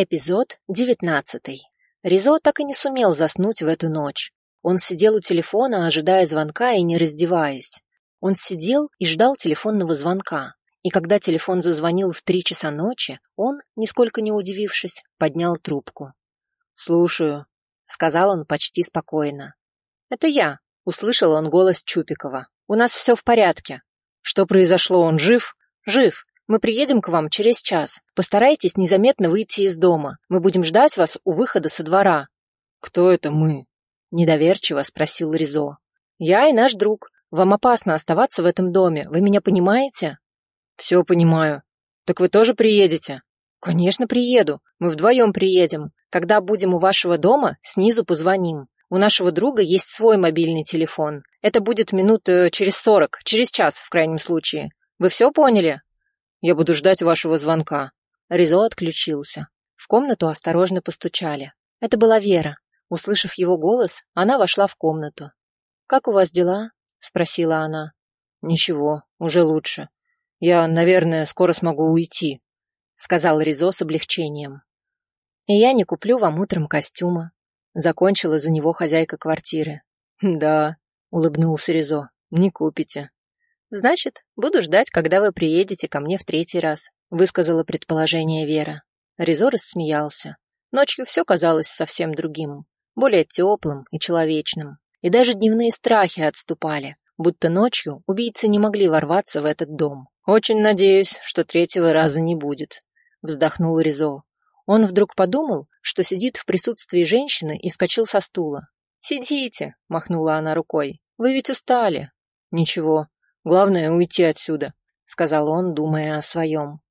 Эпизод девятнадцатый. Ризо так и не сумел заснуть в эту ночь. Он сидел у телефона, ожидая звонка и не раздеваясь. Он сидел и ждал телефонного звонка. И когда телефон зазвонил в три часа ночи, он, нисколько не удивившись, поднял трубку. «Слушаю», — сказал он почти спокойно. «Это я», — услышал он голос Чупикова. «У нас все в порядке». «Что произошло? Он жив?» «Жив. Мы приедем к вам через час. Постарайтесь незаметно выйти из дома. Мы будем ждать вас у выхода со двора». «Кто это мы?» – недоверчиво спросил Ризо. «Я и наш друг. Вам опасно оставаться в этом доме. Вы меня понимаете?» «Все понимаю. Так вы тоже приедете?» «Конечно, приеду. Мы вдвоем приедем. Когда будем у вашего дома, снизу позвоним. У нашего друга есть свой мобильный телефон. Это будет минут э, через сорок, через час в крайнем случае. Вы все поняли?» Я буду ждать вашего звонка». Ризо отключился. В комнату осторожно постучали. Это была Вера. Услышав его голос, она вошла в комнату. «Как у вас дела?» — спросила она. «Ничего, уже лучше. Я, наверное, скоро смогу уйти», — сказал Ризо с облегчением. «И я не куплю вам утром костюма», — закончила за него хозяйка квартиры. «Да», — улыбнулся Ризо, — «не купите». «Значит, буду ждать, когда вы приедете ко мне в третий раз», высказала предположение Вера. Резо рассмеялся. Ночью все казалось совсем другим, более теплым и человечным. И даже дневные страхи отступали, будто ночью убийцы не могли ворваться в этот дом. «Очень надеюсь, что третьего раза не будет», — вздохнул Ризо. Он вдруг подумал, что сидит в присутствии женщины и вскочил со стула. «Сидите», — махнула она рукой. «Вы ведь устали». «Ничего, Главное — уйти отсюда», — сказал он, думая о своем.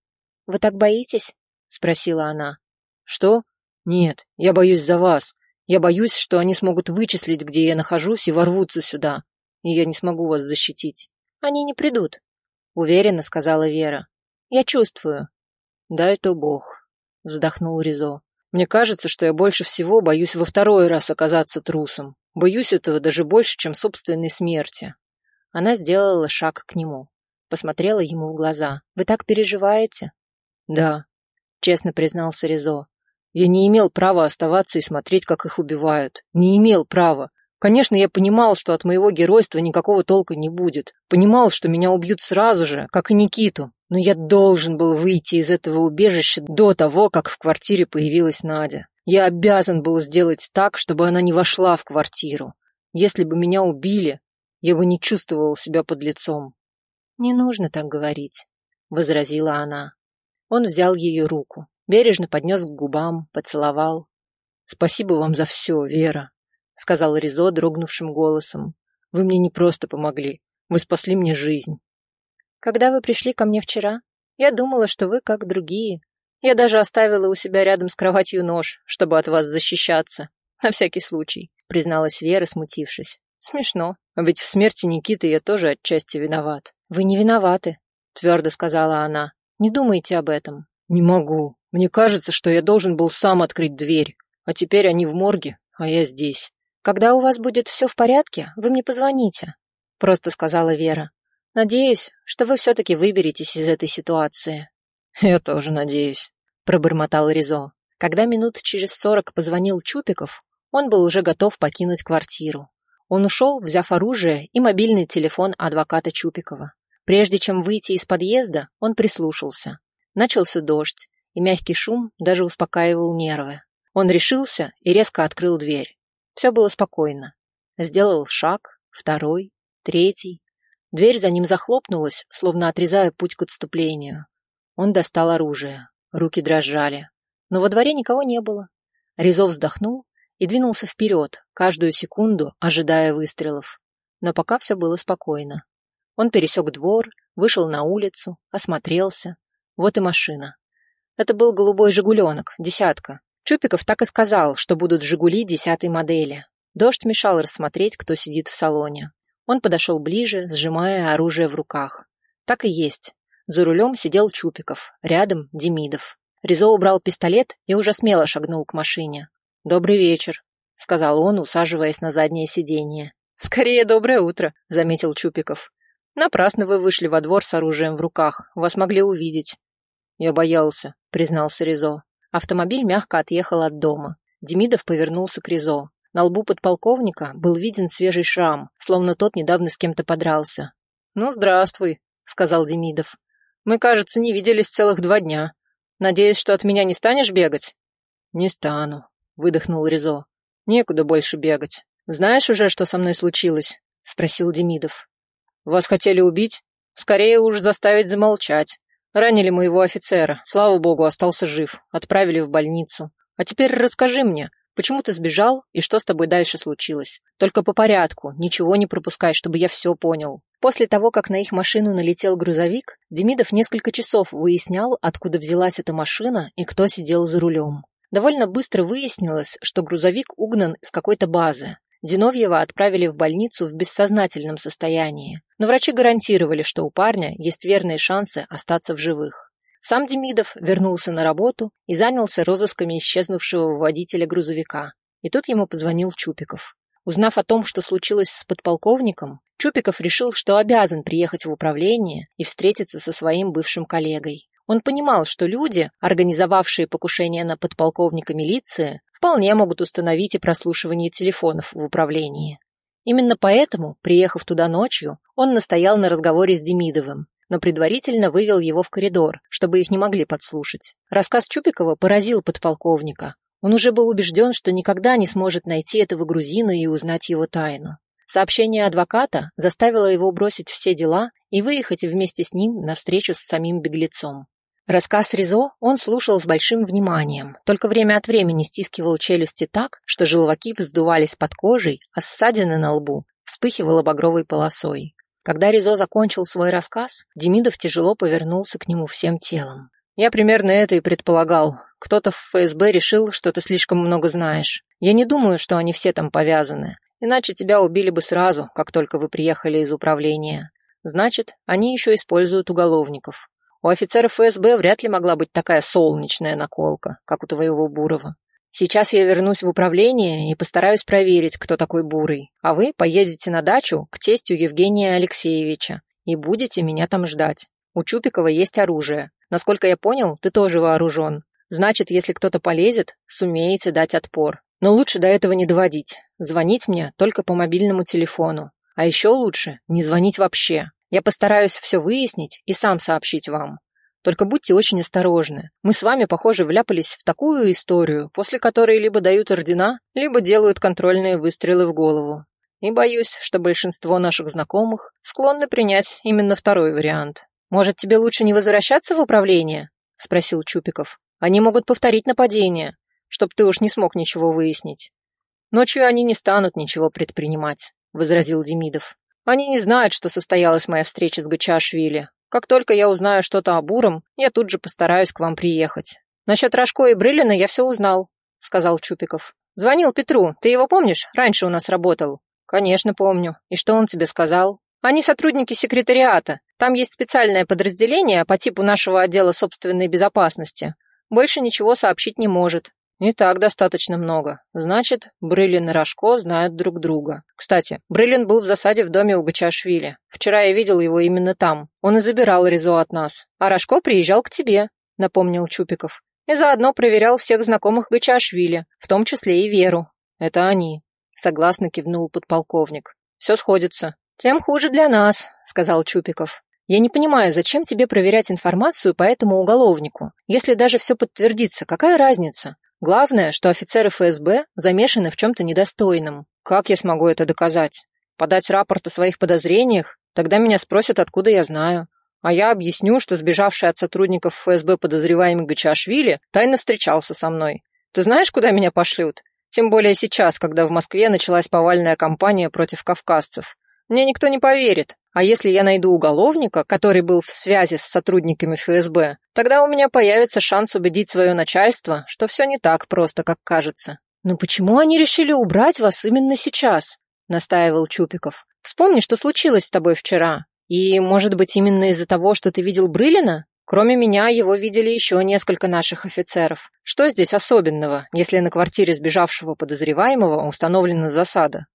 «Вы так боитесь?» — спросила она. «Что? Нет, я боюсь за вас. Я боюсь, что они смогут вычислить, где я нахожусь, и ворвутся сюда, и я не смогу вас защитить». «Они не придут», — уверенно сказала Вера. «Я чувствую». «Дай то Бог», — вздохнул Ризо. «Мне кажется, что я больше всего боюсь во второй раз оказаться трусом. Боюсь этого даже больше, чем собственной смерти». Она сделала шаг к нему, посмотрела ему в глаза. «Вы так переживаете?» «Да», — честно признался Ризо. «Я не имел права оставаться и смотреть, как их убивают. Не имел права. Конечно, я понимал, что от моего геройства никакого толка не будет. Понимал, что меня убьют сразу же, как и Никиту. Но я должен был выйти из этого убежища до того, как в квартире появилась Надя. Я обязан был сделать так, чтобы она не вошла в квартиру. Если бы меня убили, я бы не чувствовал себя под лицом. «Не нужно так говорить», — возразила она. Он взял ее руку, бережно поднес к губам, поцеловал. «Спасибо вам за все, Вера», — сказал Ризо дрогнувшим голосом. «Вы мне не просто помогли, вы спасли мне жизнь». «Когда вы пришли ко мне вчера, я думала, что вы как другие. Я даже оставила у себя рядом с кроватью нож, чтобы от вас защищаться. На всякий случай», — призналась Вера, смутившись. «Смешно. Ведь в смерти Никиты я тоже отчасти виноват. Вы не виноваты, твердо сказала она. Не думайте об этом. Не могу. Мне кажется, что я должен был сам открыть дверь. А теперь они в морге, а я здесь. Когда у вас будет все в порядке, вы мне позвоните, просто сказала Вера. Надеюсь, что вы все-таки выберетесь из этой ситуации. Я тоже надеюсь, пробормотал Ризо. Когда минут через сорок позвонил Чупиков, он был уже готов покинуть квартиру. Он ушел, взяв оружие и мобильный телефон адвоката Чупикова. Прежде чем выйти из подъезда, он прислушался. Начался дождь, и мягкий шум даже успокаивал нервы. Он решился и резко открыл дверь. Все было спокойно. Сделал шаг, второй, третий. Дверь за ним захлопнулась, словно отрезая путь к отступлению. Он достал оружие. Руки дрожали. Но во дворе никого не было. Резов вздохнул и двинулся вперед, каждую секунду ожидая выстрелов. Но пока все было спокойно. Он пересек двор, вышел на улицу, осмотрелся. Вот и машина. Это был голубой «Жигуленок», десятка. Чупиков так и сказал, что будут «Жигули» десятой модели. Дождь мешал рассмотреть, кто сидит в салоне. Он подошел ближе, сжимая оружие в руках. Так и есть. За рулем сидел Чупиков, рядом Демидов. Ризо убрал пистолет и уже смело шагнул к машине. «Добрый вечер», — сказал он, усаживаясь на заднее сиденье. «Скорее доброе утро», — заметил Чупиков. «Напрасно вы вышли во двор с оружием в руках. Вас могли увидеть». «Я боялся», — признался Ризо. Автомобиль мягко отъехал от дома. Демидов повернулся к Ризо. На лбу подполковника был виден свежий шрам, словно тот недавно с кем-то подрался. «Ну, здравствуй», — сказал Демидов. «Мы, кажется, не виделись целых два дня. Надеюсь, что от меня не станешь бегать?» «Не стану», — выдохнул Ризо. «Некуда больше бегать. Знаешь уже, что со мной случилось?» — спросил Демидов. «Вас хотели убить? Скорее уж заставить замолчать. Ранили моего офицера. Слава богу, остался жив. Отправили в больницу. А теперь расскажи мне, почему ты сбежал и что с тобой дальше случилось? Только по порядку, ничего не пропускай, чтобы я все понял». После того, как на их машину налетел грузовик, Демидов несколько часов выяснял, откуда взялась эта машина и кто сидел за рулем. Довольно быстро выяснилось, что грузовик угнан из какой-то базы. Зиновьева отправили в больницу в бессознательном состоянии, но врачи гарантировали, что у парня есть верные шансы остаться в живых. Сам Демидов вернулся на работу и занялся розысками исчезнувшего водителя грузовика. И тут ему позвонил Чупиков. Узнав о том, что случилось с подполковником, Чупиков решил, что обязан приехать в управление и встретиться со своим бывшим коллегой. Он понимал, что люди, организовавшие покушение на подполковника милиции, вполне могут установить и прослушивание телефонов в управлении. Именно поэтому, приехав туда ночью, он настоял на разговоре с Демидовым, но предварительно вывел его в коридор, чтобы их не могли подслушать. Рассказ Чупикова поразил подполковника. Он уже был убежден, что никогда не сможет найти этого грузина и узнать его тайну. Сообщение адвоката заставило его бросить все дела и выехать вместе с ним на встречу с самим беглецом. Рассказ Ризо он слушал с большим вниманием, только время от времени стискивал челюсти так, что желваки вздувались под кожей, а ссадины на лбу вспыхивала багровой полосой. Когда Ризо закончил свой рассказ, Демидов тяжело повернулся к нему всем телом. Я примерно это и предполагал. Кто-то в ФСБ решил, что ты слишком много знаешь. Я не думаю, что они все там повязаны. Иначе тебя убили бы сразу, как только вы приехали из управления. Значит, они еще используют уголовников. У офицеров ФСБ вряд ли могла быть такая солнечная наколка, как у твоего Бурова. Сейчас я вернусь в управление и постараюсь проверить, кто такой Бурый, а вы поедете на дачу к тестю Евгения Алексеевича и будете меня там ждать. У Чупикова есть оружие. Насколько я понял, ты тоже вооружен. Значит, если кто-то полезет, сумеете дать отпор. Но лучше до этого не доводить. Звонить мне только по мобильному телефону. А еще лучше не звонить вообще. Я постараюсь все выяснить и сам сообщить вам. Только будьте очень осторожны. Мы с вами, похоже, вляпались в такую историю, после которой либо дают ордена, либо делают контрольные выстрелы в голову. И боюсь, что большинство наших знакомых склонны принять именно второй вариант. «Может, тебе лучше не возвращаться в управление?» — спросил Чупиков. «Они могут повторить нападение, чтоб ты уж не смог ничего выяснить». «Ночью они не станут ничего предпринимать», — возразил Демидов. «Они не знают, что состоялась моя встреча с Гачашвили. Как только я узнаю что-то о Буром, я тут же постараюсь к вам приехать». «Насчет Рожко и Брылина я все узнал», — сказал Чупиков. «Звонил Петру. Ты его помнишь? Раньше у нас работал». «Конечно, помню. И что он тебе сказал?» «Они сотрудники секретариата. Там есть специальное подразделение по типу нашего отдела собственной безопасности. Больше ничего сообщить не может. И так достаточно много. Значит, Брылин и Рожко знают друг друга. Кстати, Брылин был в засаде в доме у Гачашвили. Вчера я видел его именно там. Он и забирал Ризо от нас. А Рожко приезжал к тебе, напомнил Чупиков. И заодно проверял всех знакомых Гачашвили, в том числе и Веру. Это они. Согласно кивнул подполковник. Все сходится. Тем хуже для нас, сказал Чупиков. Я не понимаю, зачем тебе проверять информацию по этому уголовнику? Если даже все подтвердится, какая разница? Главное, что офицеры ФСБ замешаны в чем-то недостойном. Как я смогу это доказать? Подать рапорт о своих подозрениях? Тогда меня спросят, откуда я знаю. А я объясню, что сбежавший от сотрудников ФСБ подозреваемый Гачашвили тайно встречался со мной. Ты знаешь, куда меня пошлют? Тем более сейчас, когда в Москве началась повальная кампания против кавказцев. Мне никто не поверит. А если я найду уголовника, который был в связи с сотрудниками ФСБ, тогда у меня появится шанс убедить свое начальство, что все не так просто, как кажется. «Но почему они решили убрать вас именно сейчас?» — настаивал Чупиков. «Вспомни, что случилось с тобой вчера. И, может быть, именно из-за того, что ты видел Брылина? Кроме меня, его видели еще несколько наших офицеров. Что здесь особенного, если на квартире сбежавшего подозреваемого установлена засада?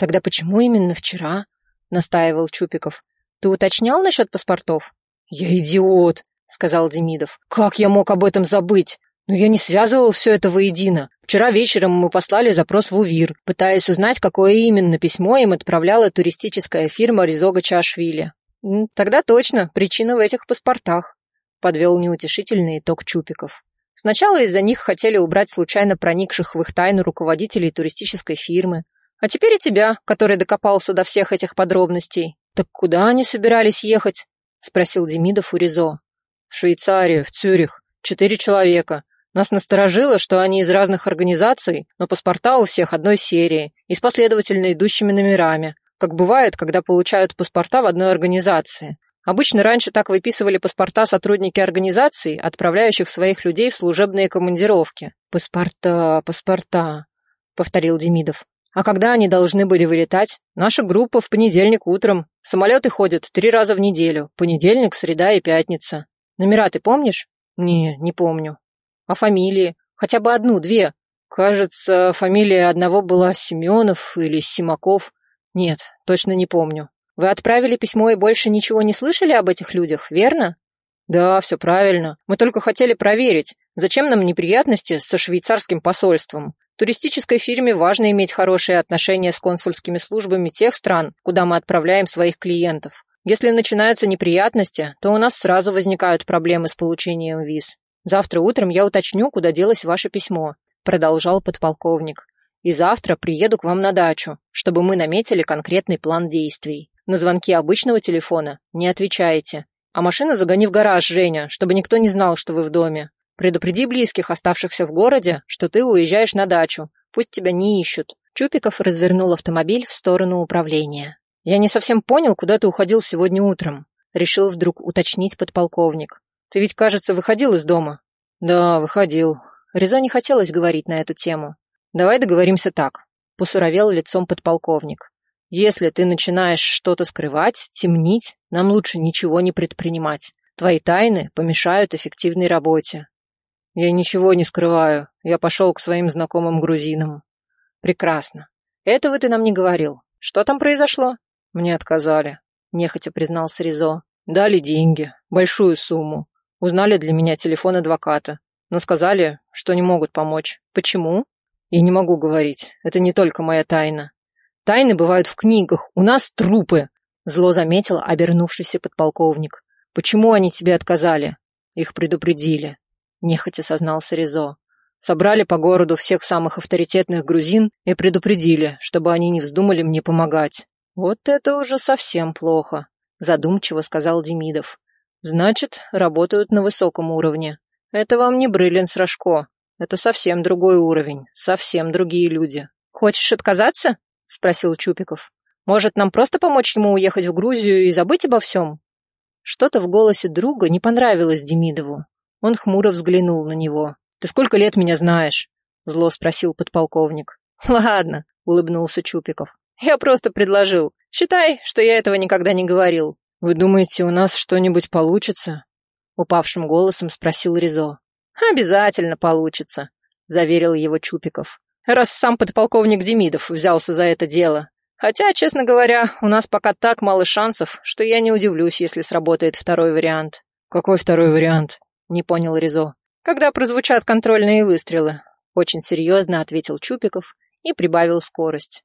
Тогда почему именно вчера? — настаивал Чупиков. «Ты уточнял насчет паспортов?» «Я идиот», — сказал Демидов. «Как я мог об этом забыть? Но я не связывал все это воедино. Вчера вечером мы послали запрос в УВИР, пытаясь узнать, какое именно письмо им отправляла туристическая фирма Ризога Чашвили. Тогда точно, причина в этих паспортах, подвел неутешительный итог Чупиков. Сначала из-за них хотели убрать случайно проникших в их тайну руководителей туристической фирмы, а теперь и тебя, который докопался до всех этих подробностей. Так куда они собирались ехать? спросил Демидов у Ризо. В Швейцарию, в Цюрих. Четыре человека. Нас насторожило, что они из разных организаций, но паспорта у всех одной серии и с последовательно идущими номерами, как бывает, когда получают паспорта в одной организации. Обычно раньше так выписывали паспорта сотрудники организаций, отправляющих своих людей в служебные командировки. «Паспорта, паспорта», — повторил Демидов. «А когда они должны были вылетать? Наша группа в понедельник утром. Самолеты ходят три раза в неделю. Понедельник, среда и пятница. Номера ты помнишь?» «Не, не помню». А фамилии? Хотя бы одну, две. Кажется, фамилия одного была Семенов или Симаков. Нет, точно не помню. Вы отправили письмо и больше ничего не слышали об этих людях, верно? Да, все правильно. Мы только хотели проверить, зачем нам неприятности со швейцарским посольством. Туристической фирме важно иметь хорошие отношения с консульскими службами тех стран, куда мы отправляем своих клиентов. Если начинаются неприятности, то у нас сразу возникают проблемы с получением виз. Завтра утром я уточню, куда делось ваше письмо, продолжал подполковник. И завтра приеду к вам на дачу, чтобы мы наметили конкретный план действий. На звонки обычного телефона не отвечаете. А машину загони в гараж, Женя, чтобы никто не знал, что вы в доме. Предупреди близких, оставшихся в городе, что ты уезжаешь на дачу. Пусть тебя не ищут. Чупиков развернул автомобиль в сторону управления. Я не совсем понял, куда ты уходил сегодня утром. Решил вдруг уточнить подполковник. Ты ведь, кажется, выходил из дома? Да, выходил. Резо не хотелось говорить на эту тему. Давай договоримся так. Посуровел лицом подполковник. Если ты начинаешь что-то скрывать, темнить, нам лучше ничего не предпринимать. Твои тайны помешают эффективной работе. Я ничего не скрываю. Я пошел к своим знакомым грузинам. Прекрасно. Этого ты нам не говорил. Что там произошло? Мне отказали. Нехотя признался Ризо. Дали деньги. Большую сумму. Узнали для меня телефон адвоката, но сказали, что не могут помочь. Почему? Я не могу говорить. Это не только моя тайна. Тайны бывают в книгах. У нас трупы. Зло заметил обернувшийся подполковник. Почему они тебе отказали? Их предупредили. Нехотя сознался Ризо. Собрали по городу всех самых авторитетных грузин и предупредили, чтобы они не вздумали мне помогать. Вот это уже совсем плохо, задумчиво сказал Демидов. Значит, работают на высоком уровне. Это вам не Брылин с Рожко. Это совсем другой уровень, совсем другие люди. Хочешь отказаться? Спросил Чупиков. Может, нам просто помочь ему уехать в Грузию и забыть обо всем? Что-то в голосе друга не понравилось Демидову. Он хмуро взглянул на него. «Ты сколько лет меня знаешь?» Зло спросил подполковник. «Ладно», — улыбнулся Чупиков. «Я просто предложил. Считай, что я этого никогда не говорил. «Вы думаете, у нас что-нибудь получится?» Упавшим голосом спросил Ризо. «Обязательно получится», — заверил его Чупиков. «Раз сам подполковник Демидов взялся за это дело. Хотя, честно говоря, у нас пока так мало шансов, что я не удивлюсь, если сработает второй вариант». «Какой второй вариант?» — не понял Ризо. «Когда прозвучат контрольные выстрелы», — очень серьезно ответил Чупиков и прибавил скорость.